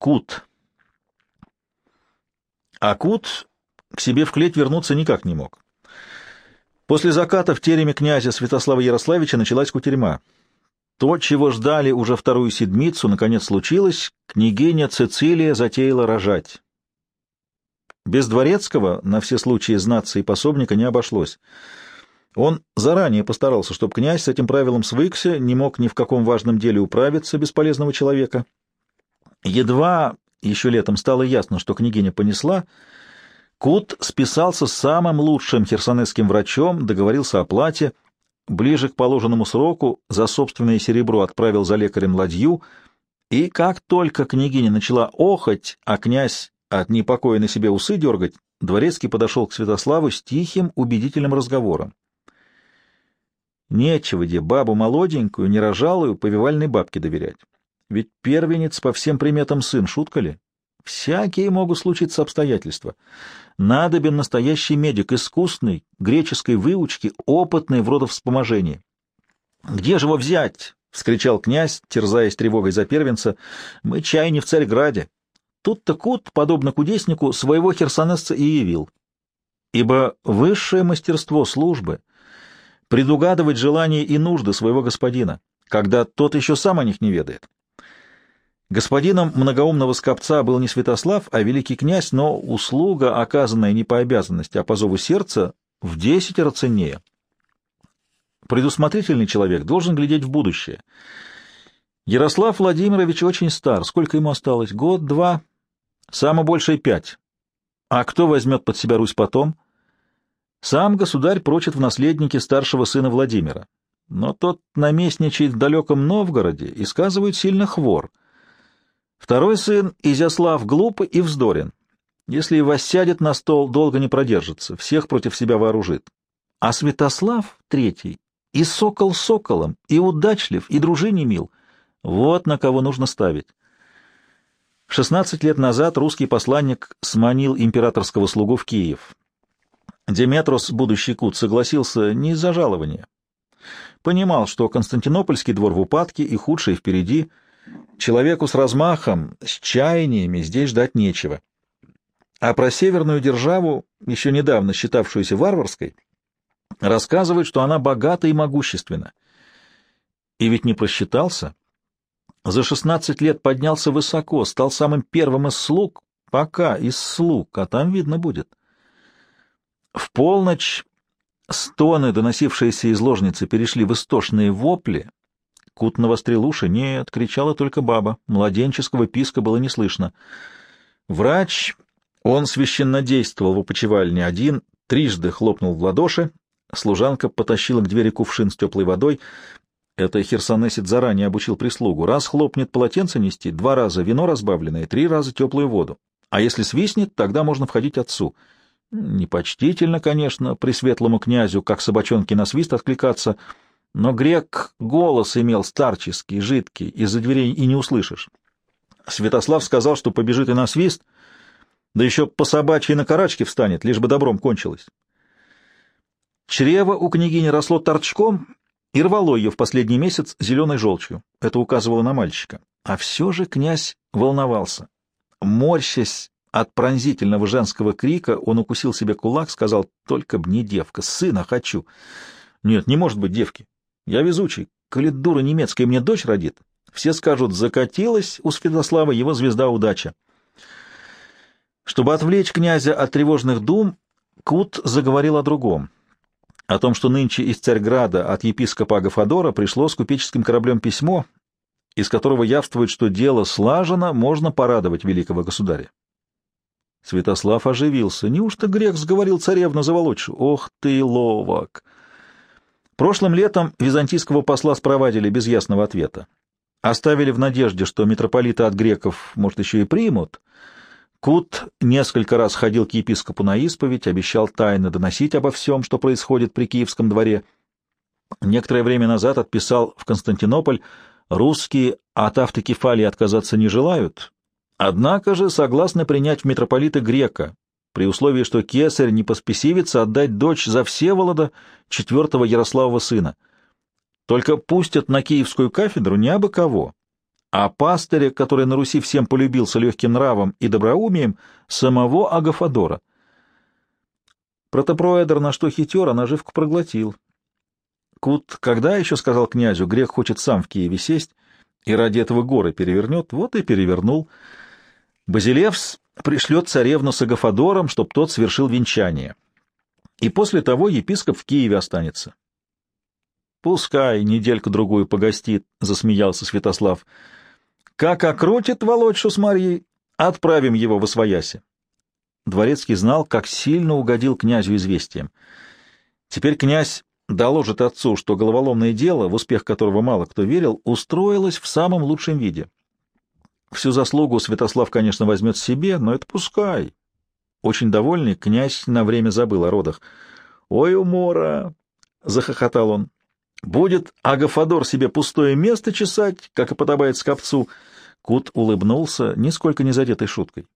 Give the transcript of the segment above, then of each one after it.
Кут. А Кут к себе в клеть вернуться никак не мог. После заката в тереме князя Святослава Ярославича началась кутерьма. То, чего ждали уже вторую седмицу, наконец случилось, княгиня Цицилия затеяла рожать. Без Дворецкого на все случаи знаться и пособника не обошлось. Он заранее постарался, чтобы князь с этим правилом свыкся, не мог ни в каком важном деле управиться бесполезного человека. Едва еще летом стало ясно, что княгиня понесла, Кут списался с самым лучшим херсонесским врачом, договорился о плате, ближе к положенному сроку за собственное серебро отправил за лекарем ладью, и как только княгиня начала охоть, а князь от непокоя на себе усы дергать, дворецкий подошел к Святославу с тихим, убедительным разговором. Нечего где бабу молоденькую, нерожалую, повивальной бабке доверять. Ведь первенец по всем приметам сын, шутка ли? Всякие могут случиться обстоятельства. Надобен настоящий медик, искусный, греческой выучки, опытный в родовспоможении. «Где же его взять?» — вскричал князь, терзаясь тревогой за первенца. «Мы чай не в Царьграде». Тут-то Кут, подобно кудеснику, своего херсонесца и явил. Ибо высшее мастерство службы — предугадывать желания и нужды своего господина, когда тот еще сам о них не ведает. Господином многоумного скопца был не Святослав, а великий князь, но услуга, оказанная не по обязанности, а по зову сердца, в десятеро ценнее. Предусмотрительный человек должен глядеть в будущее. Ярослав Владимирович очень стар. Сколько ему осталось? Год, два? Самое большее пять. А кто возьмет под себя Русь потом? Сам государь прочит в наследнике старшего сына Владимира. Но тот наместничает в далеком Новгороде и сказывает сильно хвор — Второй сын, Изяслав, глуп и вздорен. Если и воссядет на стол, долго не продержится, всех против себя вооружит. А Святослав, третий, и сокол соколом, и удачлив, и дружине мил. Вот на кого нужно ставить. Шестнадцать лет назад русский посланник сманил императорского слугу в Киев. Деметрос, будущий кут, согласился не из-за жалования. Понимал, что Константинопольский двор в упадке и худшее впереди — Человеку с размахом, с чаяниями здесь ждать нечего. А про северную державу, еще недавно считавшуюся варварской, рассказывают, что она богата и могущественна. И ведь не просчитался. За шестнадцать лет поднялся высоко, стал самым первым из слуг, пока из слуг, а там видно будет. В полночь стоны, доносившиеся из ложницы, перешли в истошные вопли, Кут навострил уши. Нет, кричала только баба. Младенческого писка было не слышно. Врач, он священно действовал в опочивальне один, трижды хлопнул в ладоши. Служанка потащила к двери кувшин с теплой водой. Это Херсонесит заранее обучил прислугу. Раз хлопнет полотенце нести, два раза вино разбавленное, три раза теплую воду. А если свистнет, тогда можно входить отцу. Непочтительно, конечно, при светлому князю, как собачонки на свист откликаться — но грек голос имел старческий, жидкий, из-за дверей и не услышишь. Святослав сказал, что побежит и на свист, да еще по собачьей на карачке встанет, лишь бы добром кончилось. Чрево у княгини росло торчком и рвало ее в последний месяц зеленой желчью. Это указывало на мальчика. А все же князь волновался. Морщась от пронзительного женского крика, он укусил себе кулак, сказал, «Только б не девка, сына хочу». «Нет, не может быть девки. Я везучий. Коли дура немецкая мне дочь родит, все скажут, закатилась у Святослава его звезда удача. Чтобы отвлечь князя от тревожных дум, Кут заговорил о другом. О том, что нынче из Царьграда от епископа Агафадора пришло с купеческим кораблем письмо, из которого явствует, что дело слажено, можно порадовать великого государя. Святослав оживился. Неужто грех сговорил царевну заволочь? Ох ты, ловок! Прошлым летом византийского посла спровадили без ясного ответа. Оставили в надежде, что митрополита от греков, может, еще и примут. Кут несколько раз ходил к епископу на исповедь, обещал тайно доносить обо всем, что происходит при Киевском дворе. Некоторое время назад отписал в Константинополь, русские от автокефалии отказаться не желают, однако же согласны принять в митрополита грека, при условии, что кесарь не поспесивится отдать дочь за Всеволода, четвертого Ярославова сына. Только пустят на киевскую кафедру не абы кого, а пастыря, который на Руси всем полюбился легким нравом и доброумием, самого Агафодора. Протопроэдр на что хитер, а наживку проглотил. Кут, когда еще сказал князю, грех хочет сам в Киеве сесть, и ради этого горы перевернет, вот и перевернул. Базилевс пришлет царевну с Агафодором, чтоб тот совершил венчание. И после того епископ в Киеве останется. — Пускай недельку-другую погостит, — засмеялся Святослав. — Как окрутит Володьшу с Марьей, отправим его в Освояси. Дворецкий знал, как сильно угодил князю известием. Теперь князь доложит отцу, что головоломное дело, в успех которого мало кто верил, устроилось в самом лучшем виде. Всю заслугу Святослав, конечно, возьмет себе, но это пускай. Очень довольный, князь на время забыл о родах. «Ой, умора!» — захохотал он. «Будет Агафодор себе пустое место чесать, как и подобает скопцу». Кут улыбнулся, нисколько не задетой шуткой.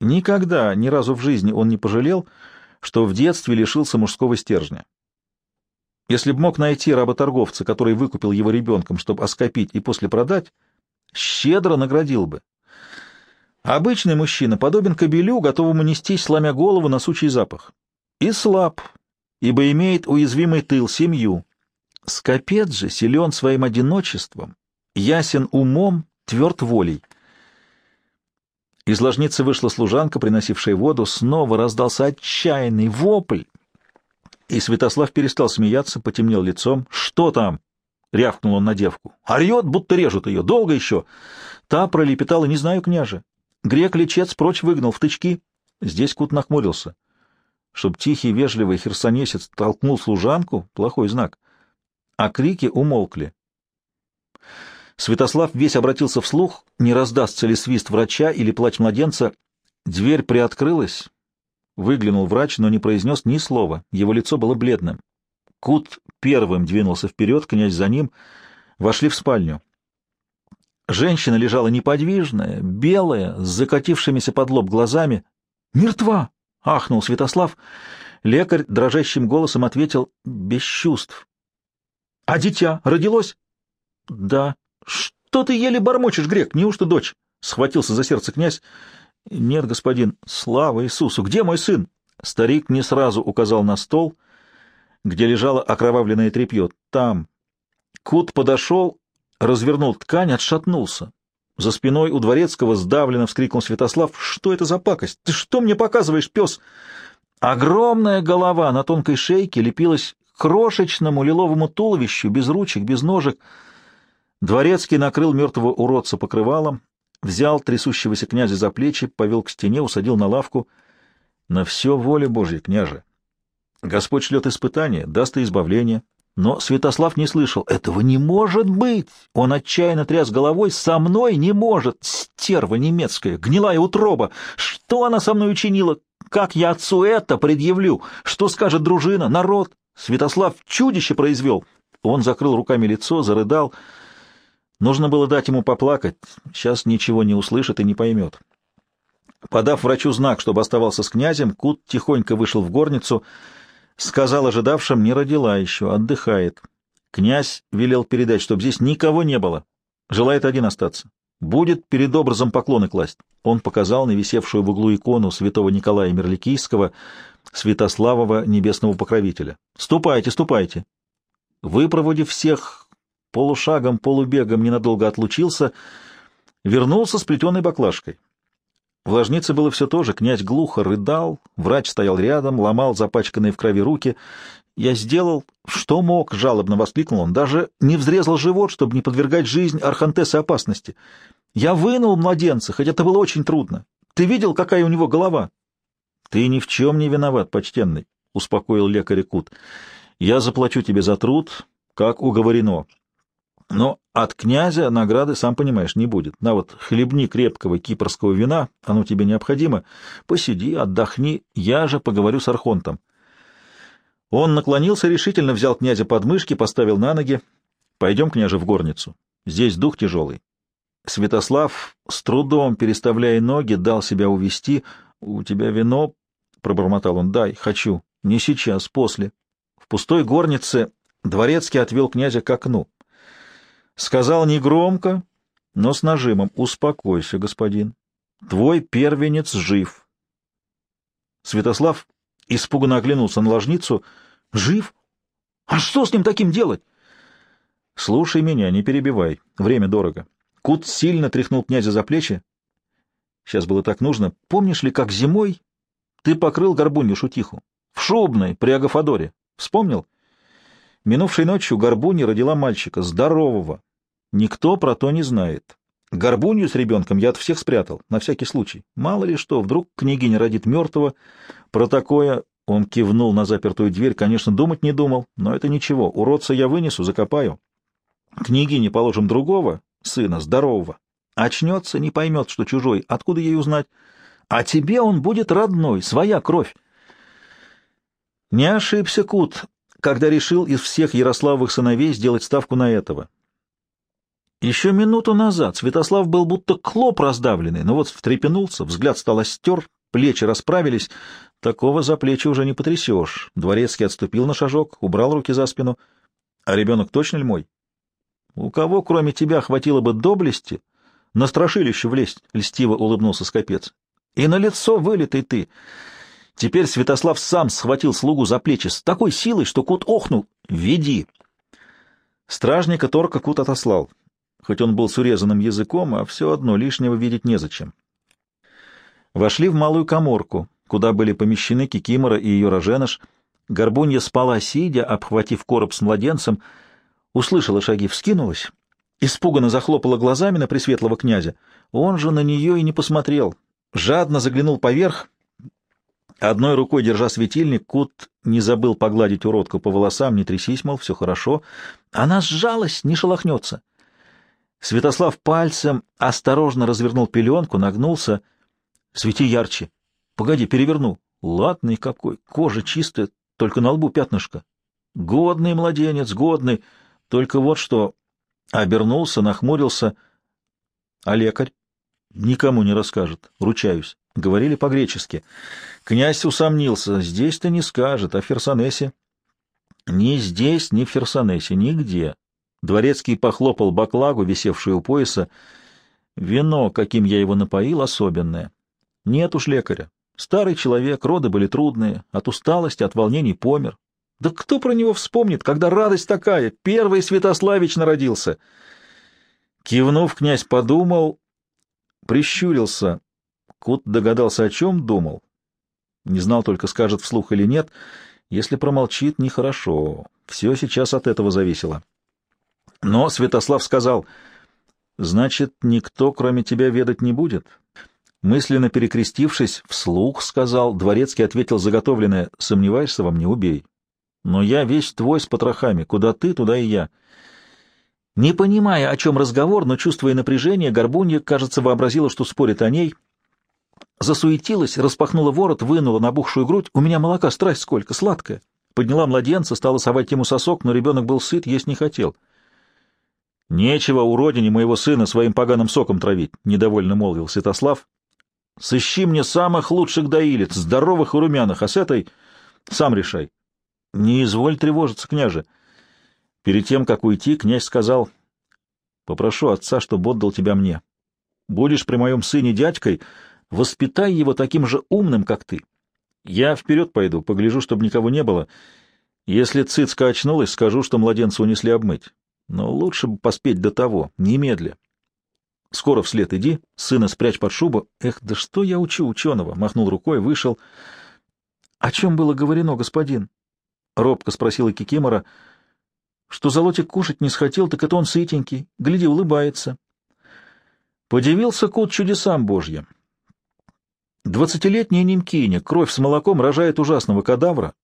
Никогда, ни разу в жизни он не пожалел, что в детстве лишился мужского стержня. Если б мог найти работорговца, который выкупил его ребенком, чтобы оскопить и после продать, щедро наградил бы. Обычный мужчина подобен кобелю, готовому нестись, сломя голову на сучий запах. И слаб, ибо имеет уязвимый тыл, семью. Скопец же силен своим одиночеством, ясен умом, тверд волей. Из ложницы вышла служанка, приносившая воду, снова раздался отчаянный вопль, и Святослав перестал смеяться, потемнел лицом. «Что там?» — рявкнул он на девку. «Орет, будто режут ее. Долго еще?» Та пролепетала, не знаю, княже. Грек-лечец прочь выгнал в тычки. Здесь Кут нахмурился. Чтоб тихий, вежливый херсонесец толкнул служанку — плохой знак. А крики умолкли. Святослав весь обратился вслух, не раздастся ли свист врача или плач младенца. Дверь приоткрылась, Выглянул врач, но не произнес ни слова. Его лицо было бледным. Кут первым двинулся вперед, князь за ним. Вошли в спальню. Женщина лежала неподвижная, белая, с закатившимися под лоб глазами. «Мертва!» — ахнул Святослав. Лекарь дрожащим голосом ответил «без чувств». «А дитя родилось?» «Да». «Что ты еле бормочешь, грек? Неужто дочь?» — схватился за сердце князь. «Нет, господин, слава Иисусу! Где мой сын?» Старик не сразу указал на стол, где лежало окровавленное тряпье. «Там». Кут подошел, развернул ткань, отшатнулся. За спиной у дворецкого сдавленно вскрикнул Святослав. «Что это за пакость? Ты что мне показываешь, пес?» Огромная голова на тонкой шейке лепилась к крошечному лиловому туловищу, без ручек, без ножек. Дворецкий накрыл мертвого уродца покрывалом, взял трясущегося князя за плечи, повел к стене, усадил на лавку. На все воля Божья, княже. Господь шлет испытание, даст и избавление. Но Святослав не слышал. Этого не может быть! Он отчаянно тряс головой. Со мной не может! Стерва немецкая, гнилая утроба! Что она со мной учинила? Как я отцу это предъявлю? Что скажет дружина, народ? Святослав чудище произвел. Он закрыл руками лицо, зарыдал. Нужно было дать ему поплакать, сейчас ничего не услышит и не поймет. Подав врачу знак, чтобы оставался с князем, Кут тихонько вышел в горницу, сказал ожидавшим, не родила еще, отдыхает. Князь велел передать, чтобы здесь никого не было. Желает один остаться. Будет перед образом поклоны класть. Он показал на висевшую в углу икону святого Николая Мерликийского, Святославова небесного покровителя. «Ступайте, ступайте!» Выпроводив всех, полушагом, полубегом ненадолго отлучился, вернулся с плетеной баклажкой. В ложнице было все то же, князь глухо рыдал, врач стоял рядом, ломал запачканные в крови руки. «Я сделал, что мог», — жалобно воскликнул он, — «даже не взрезал живот, чтобы не подвергать жизнь Архантеса опасности. Я вынул младенца, хотя это было очень трудно. Ты видел, какая у него голова?» «Ты ни в чем не виноват, почтенный», — успокоил лекарь Кут. «Я заплачу тебе за труд, как уговорено. Но от князя награды, сам понимаешь, не будет. На вот хлебни крепкого кипрского вина, оно тебе необходимо. Посиди, отдохни, я же поговорю с Архонтом. Он наклонился решительно, взял князя под мышки, поставил на ноги. Пойдем, княже, в горницу. Здесь дух тяжелый. Святослав, с трудом переставляя ноги, дал себя увести. У тебя вино, — пробормотал он, — дай, хочу. Не сейчас, после. В пустой горнице дворецкий отвел князя к окну. Сказал негромко, но с нажимом. Успокойся, господин. Твой первенец жив. Святослав испуганно оглянулся на ложницу. Жив? А что с ним таким делать? Слушай меня, не перебивай. Время дорого. Кут сильно тряхнул князя за плечи. Сейчас было так нужно. Помнишь ли, как зимой ты покрыл горбунью шутиху? В Шубной, при Агафадоре. Вспомнил? Минувшей ночью Горбунья родила мальчика, здорового. Никто про то не знает. Горбунью с ребенком я от всех спрятал, на всякий случай. Мало ли что, вдруг княгиня родит мертвого. Про такое он кивнул на запертую дверь, конечно, думать не думал, но это ничего, уродца я вынесу, закопаю. Княгине положим другого, сына, здорового. Очнется, не поймет, что чужой, откуда ей узнать? А тебе он будет родной, своя кровь. Не ошибся Кут, когда решил из всех Ярославовых сыновей сделать ставку на этого. Еще минуту назад Святослав был будто клоп раздавленный, но вот встрепенулся, взгляд стал остер, плечи расправились. Такого за плечи уже не потрясешь. Дворецкий отступил на шажок, убрал руки за спину. А ребенок точно ли мой? У кого, кроме тебя, хватило бы доблести на страшилище влезть? — льстиво улыбнулся Скопец. — И на лицо вылитый ты. Теперь Святослав сам схватил слугу за плечи с такой силой, что Кут охнул. «Веди!» Стражника Торка Кут отослал, хоть он был с урезанным языком, а все одно лишнего видеть незачем. Вошли в малую коморку, куда были помещены Кикимора и ее роженыш. Горбунья спала сидя, обхватив короб с младенцем, услышала шаги, вскинулась, испуганно захлопала глазами на пресветлого князя. Он же на нее и не посмотрел, жадно заглянул поверх — Одной рукой, держа светильник, Кут не забыл погладить уродку по волосам, не трясись, мол, все хорошо. Она сжалась, не шелохнется. Святослав пальцем осторожно развернул пеленку, нагнулся. Свети ярче. Погоди, переверну. Ладный какой, кожа чистая, только на лбу пятнышко. Годный младенец, годный. Только вот что... Обернулся, нахмурился. А лекарь? Никому не расскажет, ручаюсь. Говорили по-гречески. Князь усомнился. Здесь-то не скажет, а в Ферсонесе? Ни здесь, ни в Ферсонесе, нигде. Дворецкий похлопал баклагу, висевшую у пояса. Вино, каким я его напоил, особенное. Нет уж лекаря. Старый человек, роды были трудные, от усталости, от волнений помер. Да кто про него вспомнит, когда радость такая? Первый Святославич народился. Кивнув, князь подумал, прищурился. Кут догадался, о чем думал. Не знал только, скажет вслух или нет. Если промолчит, нехорошо. Все сейчас от этого зависело. Но Святослав сказал, «Значит, никто, кроме тебя, ведать не будет?» Мысленно перекрестившись, вслух сказал, Дворецкий ответил заготовленное, «Сомневаешься во мне, убей. Но я весь твой с потрохами, куда ты, туда и я». Не понимая, о чем разговор, но чувствуя напряжение, Горбунья, кажется, вообразила, что спорит о ней, Засуетилась, распахнула ворот, вынула набухшую грудь. У меня молока страсть сколько, сладкое. Подняла младенца, стала совать ему сосок, но ребенок был сыт, есть не хотел. — Нечего у родине моего сына своим поганым соком травить, — недовольно молвил Святослав. — Сыщи мне самых лучших доилиц, здоровых и румяных, а с этой сам решай. — Не изволь тревожиться, княже. Перед тем, как уйти, князь сказал, — Попрошу отца, чтобы отдал тебя мне. Будешь при моем сыне дядькой, Воспитай его таким же умным, как ты. Я вперед пойду, погляжу, чтобы никого не было. Если цицка очнулась, скажу, что младенца унесли обмыть. Но лучше бы поспеть до того, немедля. Скоро вслед иди, сына спрячь под шубу. Эх, да что я учу ученого? Махнул рукой, вышел. — О чем было говорено, господин? — робко спросила Кикимора. — Что золотик кушать не схотел, так это он сытенький. Гляди, улыбается. Подивился кот чудесам божьим. Двадцатилетняя немкиня, кровь с молоком рожает ужасного кадавра,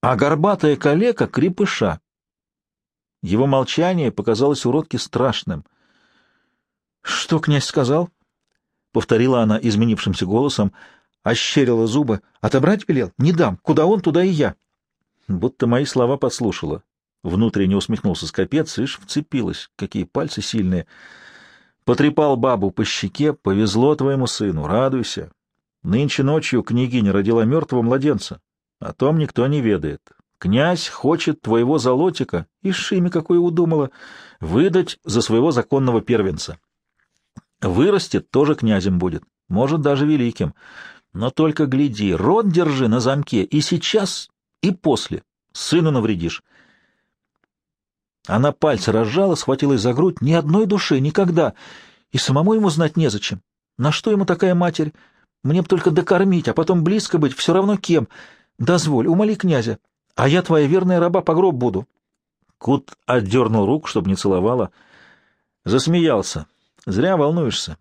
а горбатая калека — крепыша. Его молчание показалось уродке страшным. — Что князь сказал? — повторила она изменившимся голосом, ощерила зубы. — Отобрать велел? Не дам. Куда он, туда и я. Будто мои слова подслушала. Внутренне усмехнулся скопец, ишь вцепилась. Какие пальцы сильные. Потрепал бабу по щеке. Повезло твоему сыну, радуйся. Нынче ночью княгиня родила мертвого младенца. О том никто не ведает. Князь хочет твоего золотика, и шиме какое удумала, выдать за своего законного первенца. Вырастет, тоже князем будет, может, даже великим. Но только гляди, рот держи на замке и сейчас, и после. Сыну навредишь. Она пальцы разжала, схватилась за грудь. Ни одной души, никогда. И самому ему знать незачем. На что ему такая матерь? Мне б только докормить, а потом близко быть, все равно кем. Дозволь, умоли князя, а я твоя верная раба по гроб буду. Кут отдернул руку, чтобы не целовала. Засмеялся. Зря волнуешься.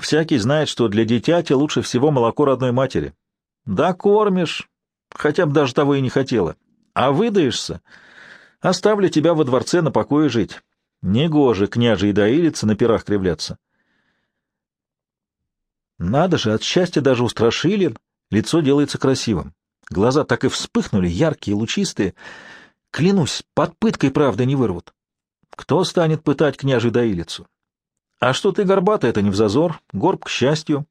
Всякий знает, что для дитяти лучше всего молоко родной матери. Да кормишь, хотя бы даже того и не хотела. А выдаешься, оставлю тебя во дворце на покое жить. Негоже княже и доилиться на пирах кривляться. Надо же, от счастья даже устрашили, лицо делается красивым. Глаза так и вспыхнули, яркие, лучистые. Клянусь, под пыткой правда не вырвут. Кто станет пытать княжи доилицу? А что ты горбатый, это не в зазор, горб к счастью.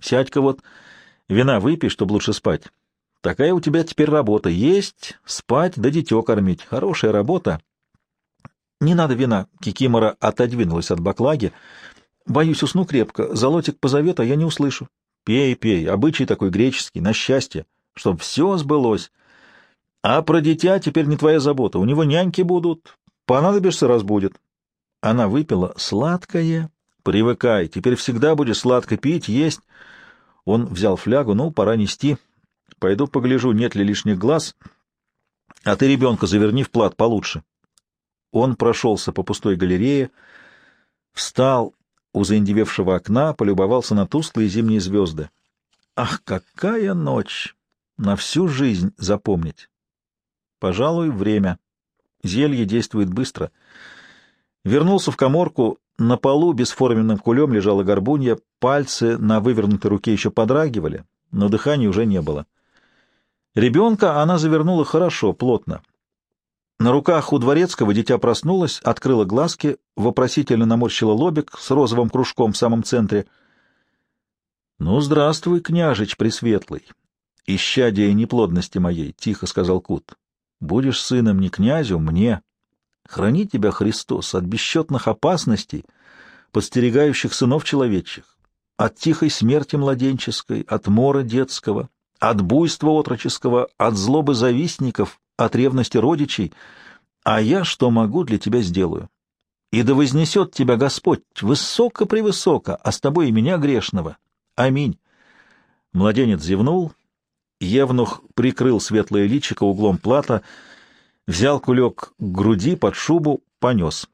Сядь-ка вот, вина выпей, чтобы лучше спать. Такая у тебя теперь работа. Есть, спать да дитё кормить. Хорошая работа. Не надо вина. Кикимора отодвинулась от баклаги. Боюсь, усну крепко. Золотик позовет, а я не услышу. Пей, пей. Обычай такой греческий, на счастье, чтоб все сбылось. А про дитя теперь не твоя забота. У него няньки будут. Понадобишься — разбудит. Она выпила сладкое. Привыкай, теперь всегда будешь сладко пить, есть. Он взял флягу. Ну, пора нести. Пойду погляжу, нет ли лишних глаз. А ты ребенка заверни в плат получше. Он прошелся по пустой галерее, встал у заиндевевшего окна, полюбовался на тусклые зимние звезды. Ах, какая ночь! На всю жизнь запомнить. Пожалуй, время. Зелье действует быстро. Вернулся в коморку. На полу бесформенным кулем лежала горбунья, пальцы на вывернутой руке еще подрагивали, но дыхания уже не было. Ребенка она завернула хорошо, плотно. На руках у дворецкого дитя проснулось, открыло глазки, вопросительно наморщило лобик с розовым кружком в самом центре. — Ну, здравствуй, княжич пресветлый, исчадие неплодности моей, — тихо сказал Кут. — Будешь сыном не князю, мне. Храни тебя, Христос, от бесчетных опасностей, подстерегающих сынов человечьих, от тихой смерти младенческой, от мора детского, от буйства отроческого, от злобы завистников, от ревности родичей, а я что могу для тебя сделаю. И да вознесет тебя Господь высоко-превысоко, а с тобой и меня грешного. Аминь. Младенец зевнул, Евнух прикрыл светлое личико углом плата, взял кулек к груди под шубу, понес.